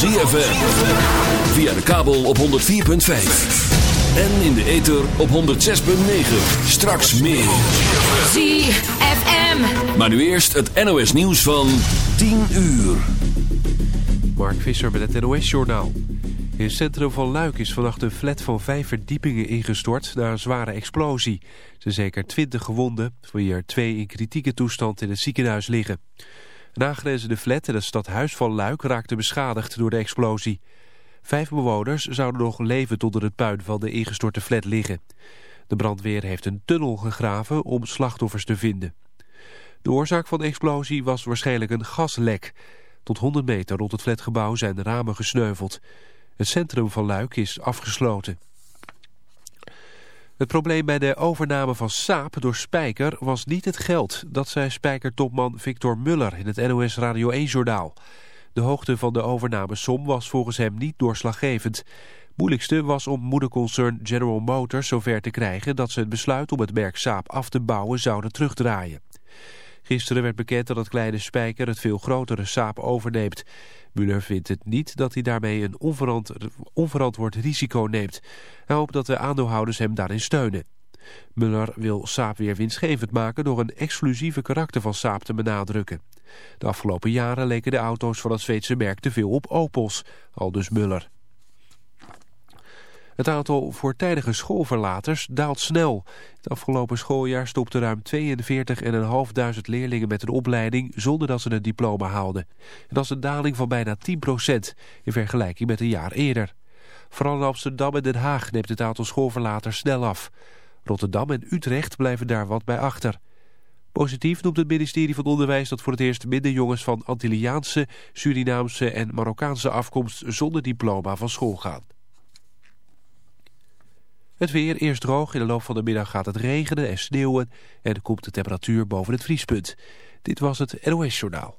ZFM. Via de kabel op 104.5. En in de ether op 106.9. Straks meer. ZFM. Maar nu eerst het NOS nieuws van 10 uur. Mark Visser met het NOS-journaal. In het centrum van Luik is vannacht een flat van vijf verdiepingen ingestort na een zware explosie. Er zijn zeker twintig gewonden, van wie er twee in kritieke toestand in het ziekenhuis liggen. Een aangrenzende flat in het stadhuis van Luik raakte beschadigd door de explosie. Vijf bewoners zouden nog levend onder het puin van de ingestorte flat liggen. De brandweer heeft een tunnel gegraven om slachtoffers te vinden. De oorzaak van de explosie was waarschijnlijk een gaslek. Tot 100 meter rond het flatgebouw zijn de ramen gesneuveld. Het centrum van Luik is afgesloten. Het probleem bij de overname van Saab door Spijker was niet het geld. Dat zei Spijker-topman Victor Muller in het NOS Radio 1-journaal. De hoogte van de overnamesom was volgens hem niet doorslaggevend. Moeilijkste was om moederconcern General Motors zover te krijgen... dat ze het besluit om het merk Saab af te bouwen zouden terugdraaien. Gisteren werd bekend dat het kleine Spijker het veel grotere Saab overneemt. Muller vindt het niet dat hij daarmee een onverantwoord, risico neemt. Hij hoopt dat de aandeelhouders hem daarin steunen. Muller wil Saab weer winstgevend maken door een exclusieve karakter van Saab te benadrukken. De afgelopen jaren leken de auto's van het Zweedse merk te veel op Opels, aldus Muller. Het aantal voortijdige schoolverlaters daalt snel. Het afgelopen schooljaar stopten ruim 42.500 leerlingen met een opleiding zonder dat ze een diploma haalden. En dat is een daling van bijna 10% in vergelijking met een jaar eerder. Vooral in Amsterdam en Den Haag neemt het aantal schoolverlaters snel af. Rotterdam en Utrecht blijven daar wat bij achter. Positief noemt het ministerie van Onderwijs dat voor het eerst minder jongens van Antilliaanse, Surinaamse en Marokkaanse afkomst zonder diploma van school gaan. Het weer eerst droog. In de loop van de middag gaat het regenen en sneeuwen. En komt de temperatuur boven het vriespunt. Dit was het NOS Journaal.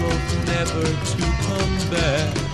Hope never to come back.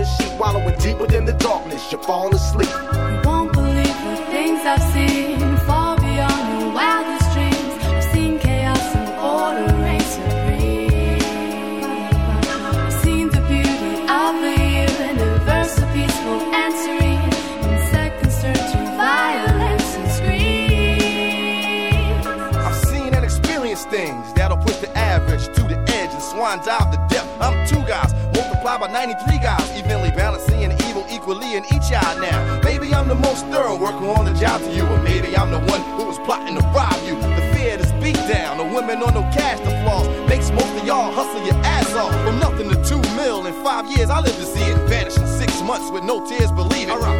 Y'all are following sheep, wallowing deep within the darkness. You're falling asleep. You won't believe the things I've seen, far beyond your wildest dreams. I've seen chaos and order reign supreme. I've seen the beauty of the universe, so peaceful and serene. In seconds turn to violence and scream. I've seen and experienced things that'll push the average to the edge and swan dive the depth. I'm two guys, multiplied by 93 guys, evenly balancing in each eye now. Maybe I'm the most thorough worker on the job to you, or maybe I'm the one who was plotting to rob you. The fear to speak down, the women on no cash to flaws makes most of y'all hustle your ass off. From nothing to two mil in five years, I live to see it vanish in six months with no tears, believe it. Around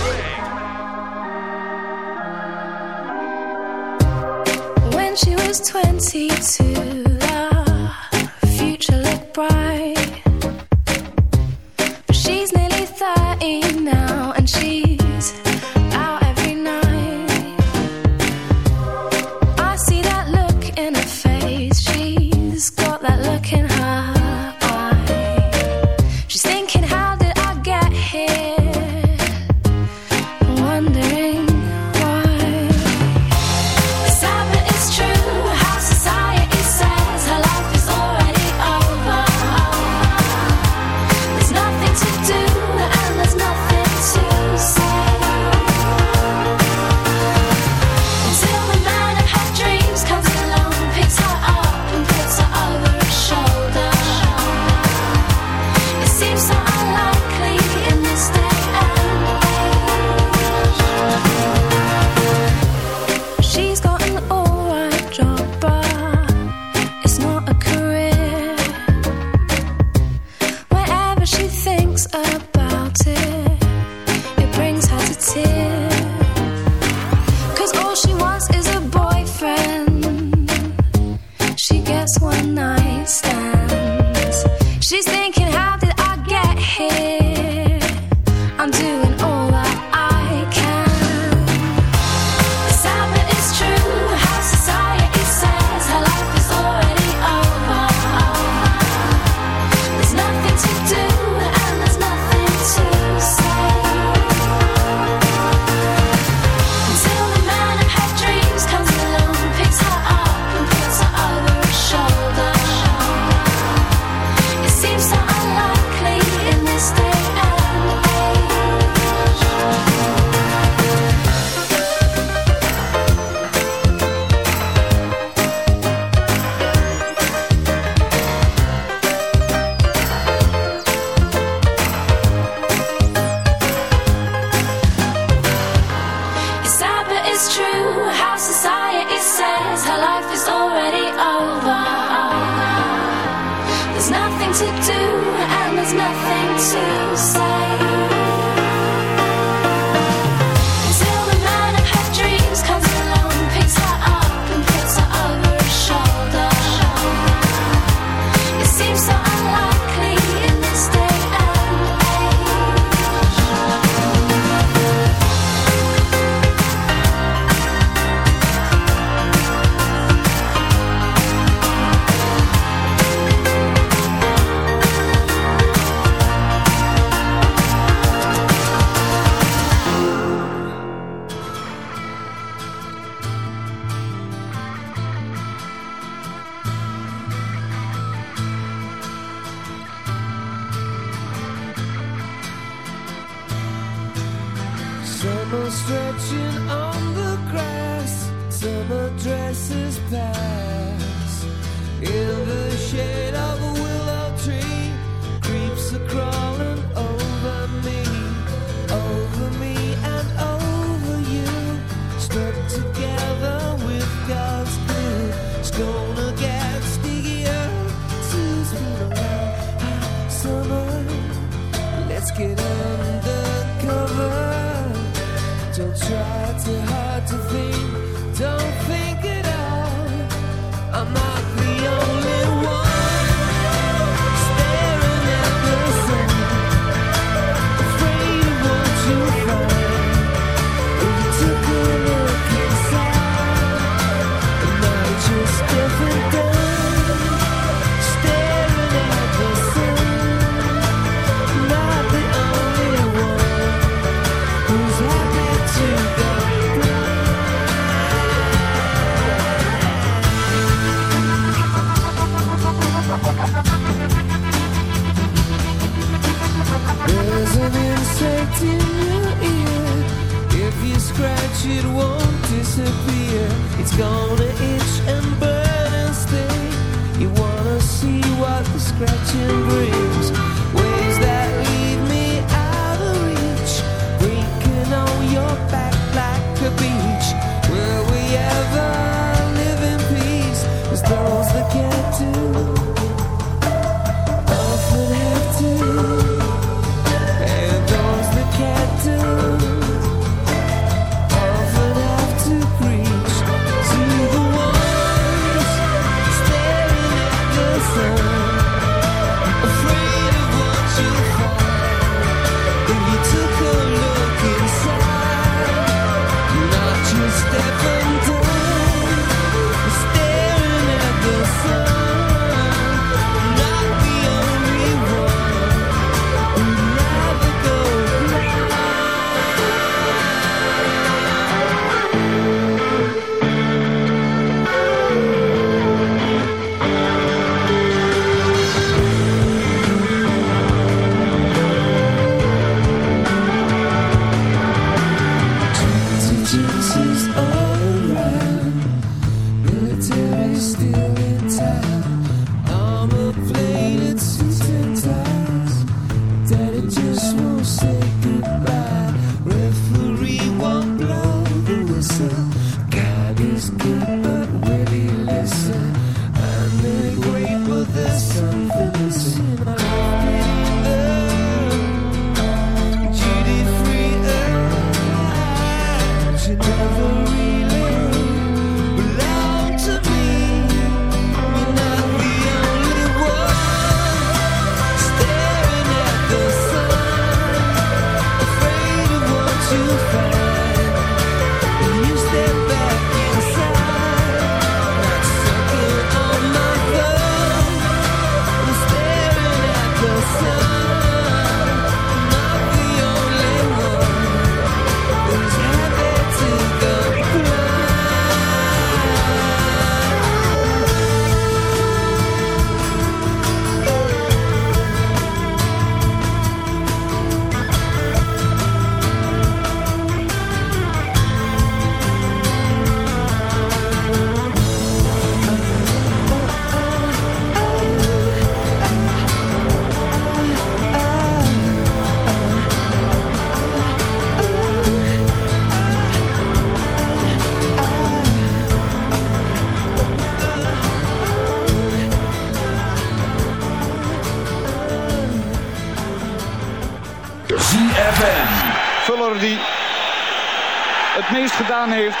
gonna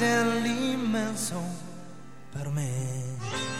Amarti è l'immenso per me.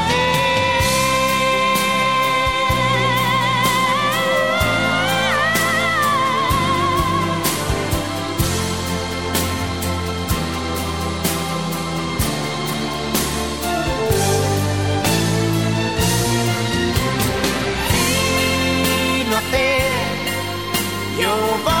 te. fino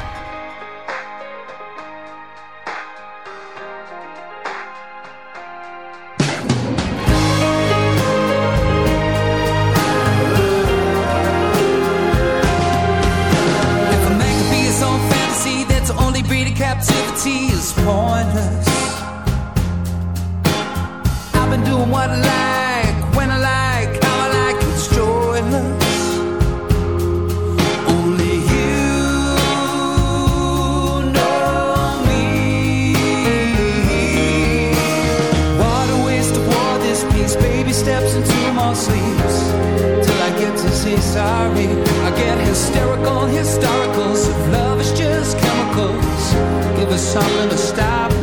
pointless. I've been doing what I like, when I like, how I like, it's joyless. Only you know me. What a waste of war this piece. Baby steps into my sleeves. Till I get to say sorry. I get hysterical, historicals of love give us something to stop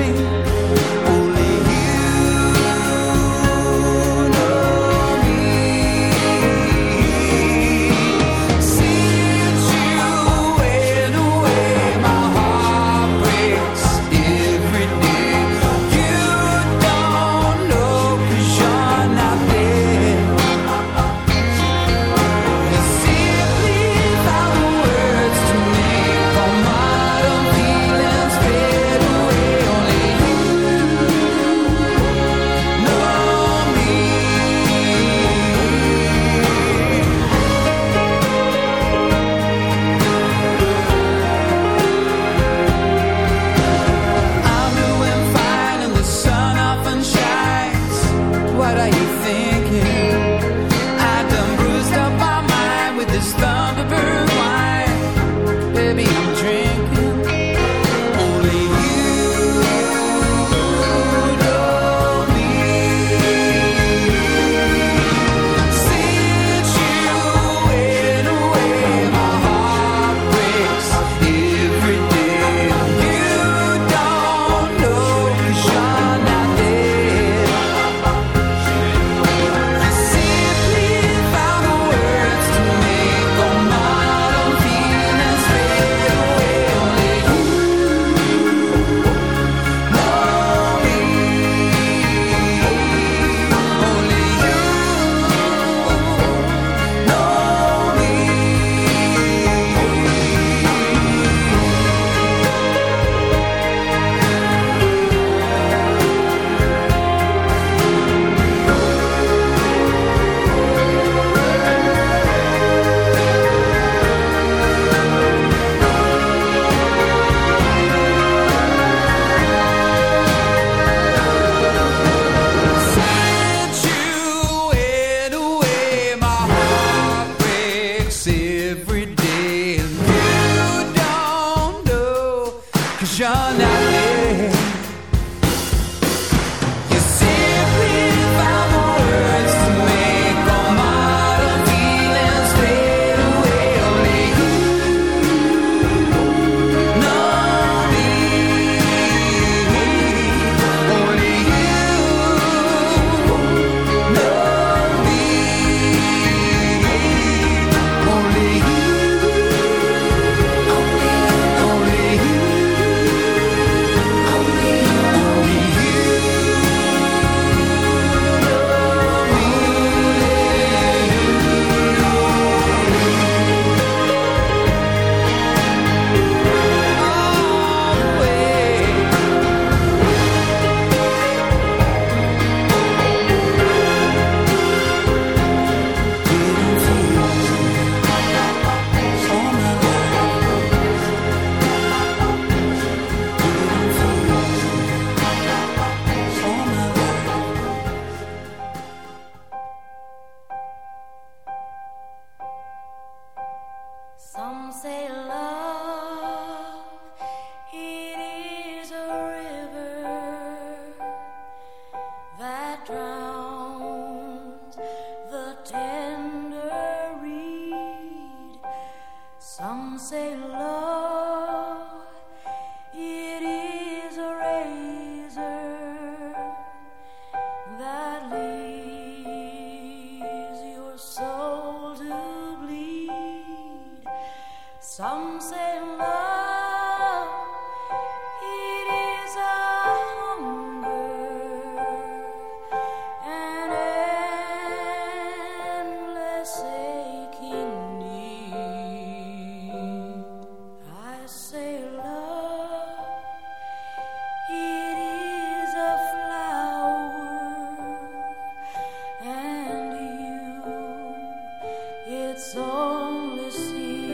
it's only seed.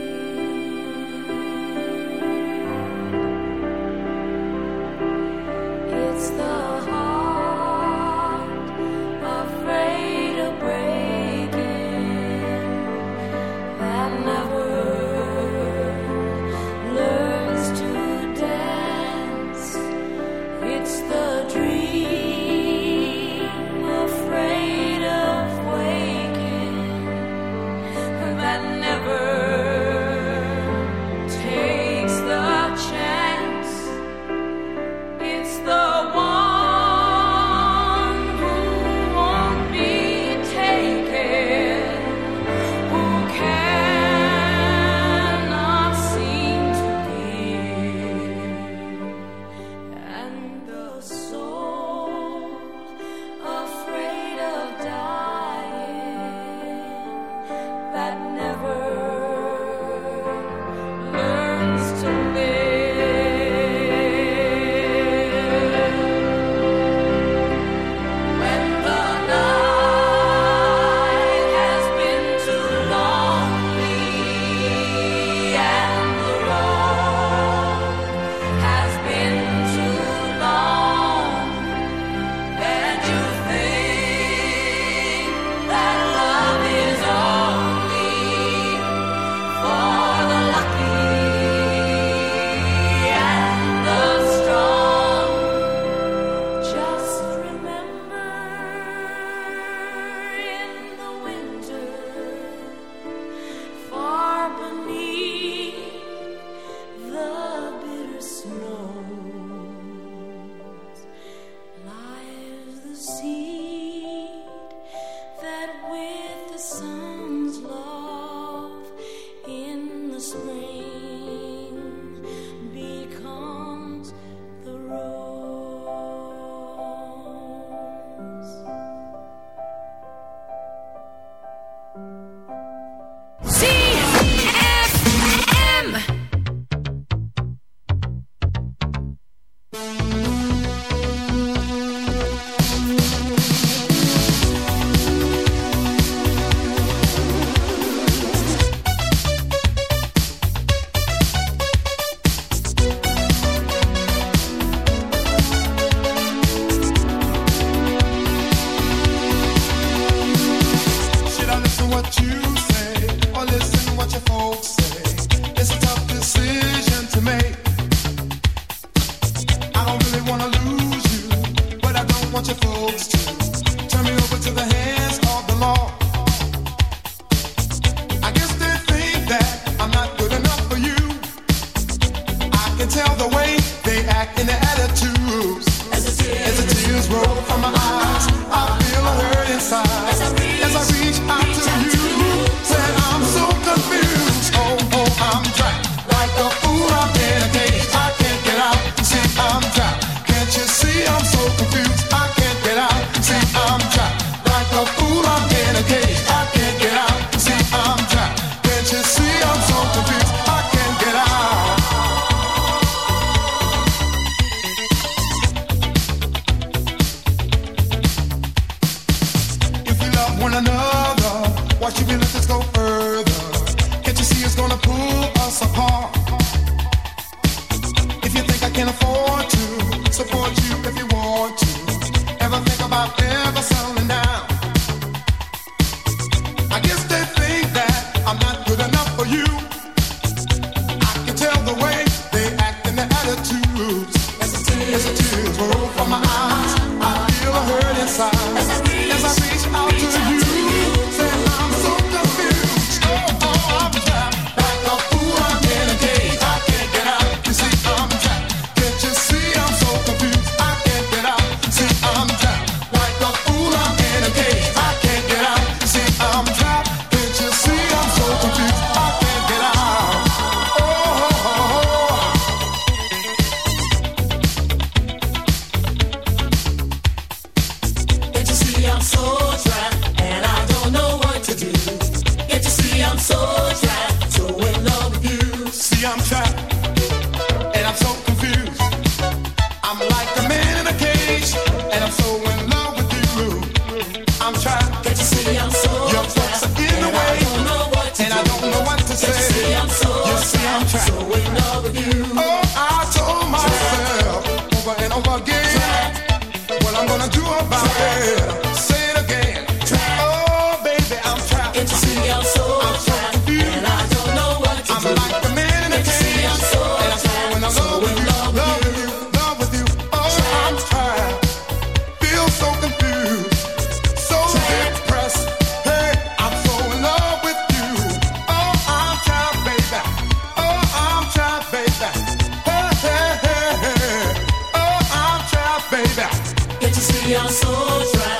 It's the baby. Get to see I'm so try.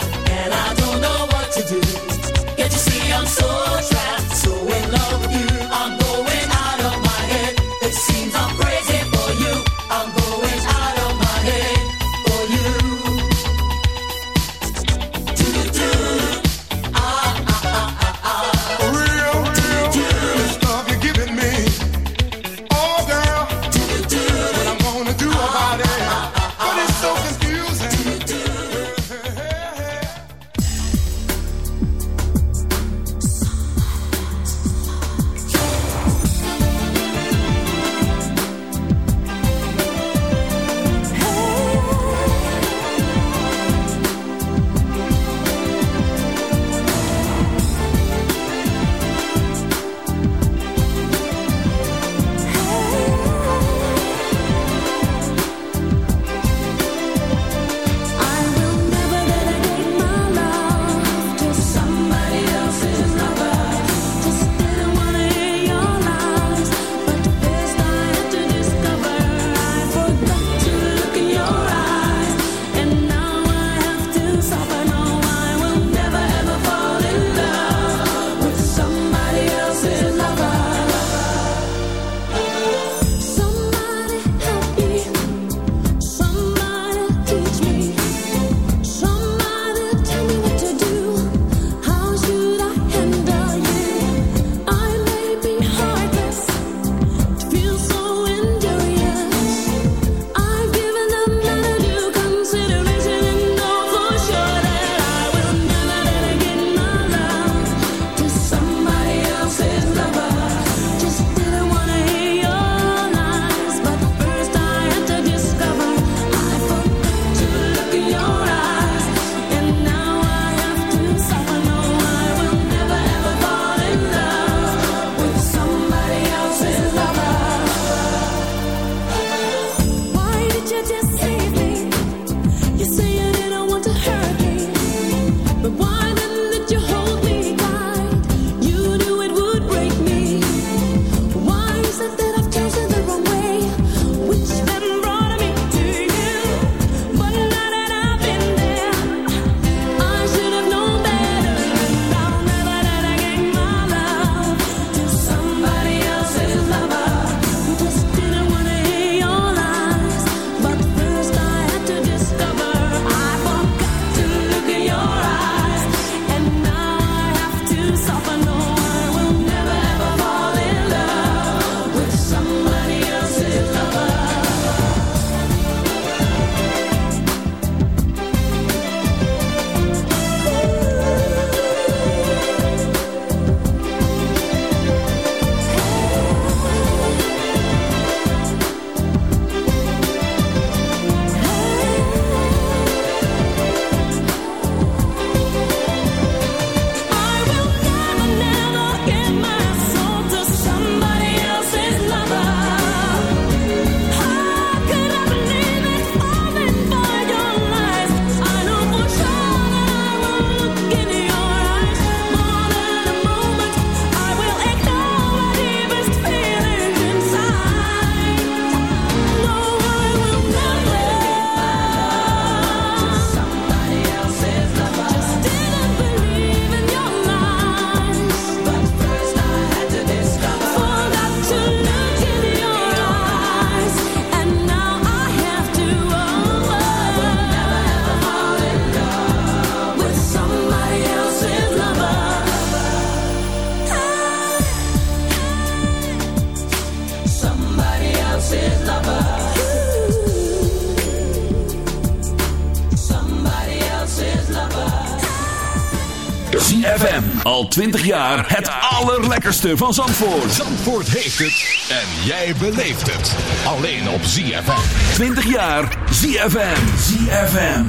20 jaar het allerlekkerste van Zandvoort. Zandvoort heeft het en jij beleeft het. Alleen op ZFM. 20 jaar ZFM. ZFM.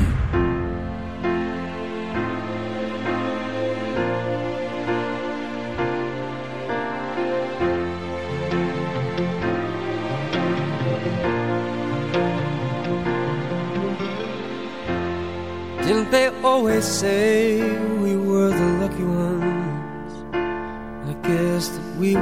Didn't they always say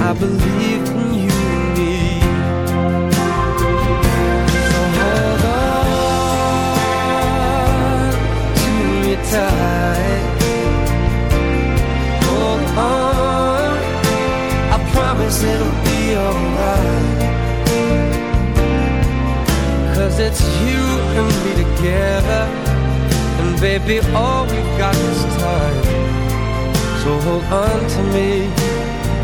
I believe in you and me. So hold on to me tight. Hold on. I promise it'll be alright. Cause it's you and me together. And baby, all we've got is time. So hold on to me,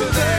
Op nooit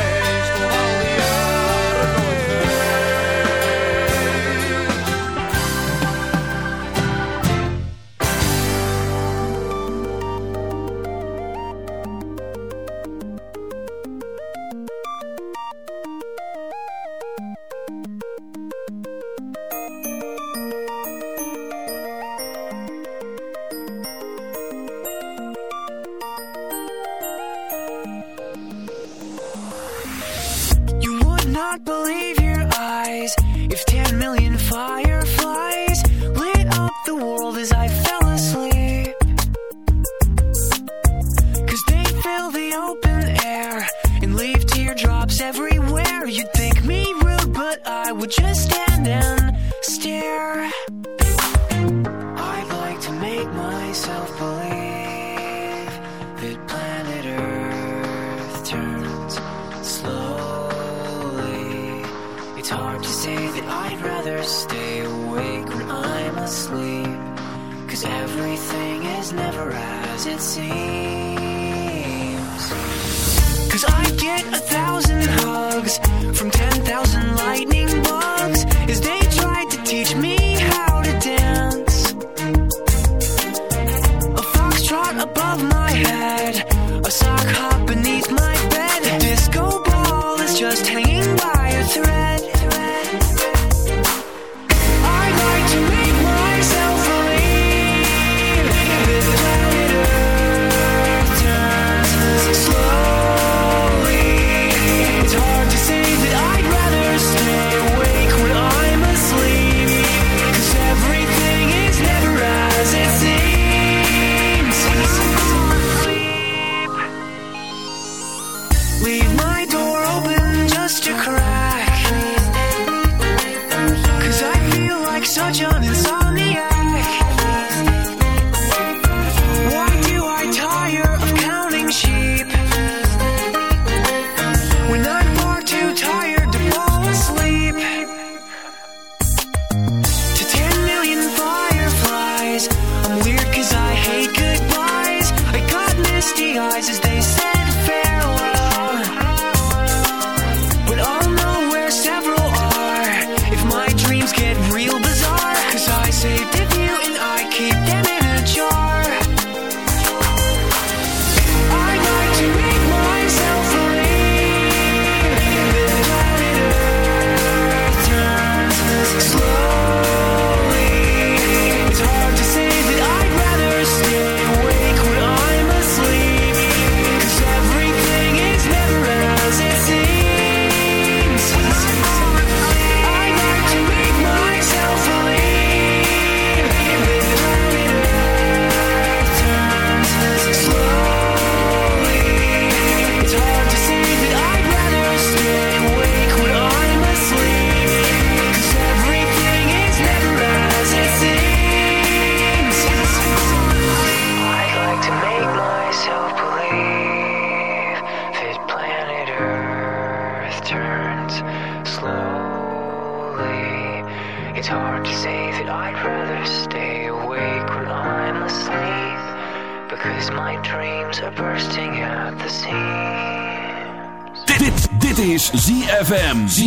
face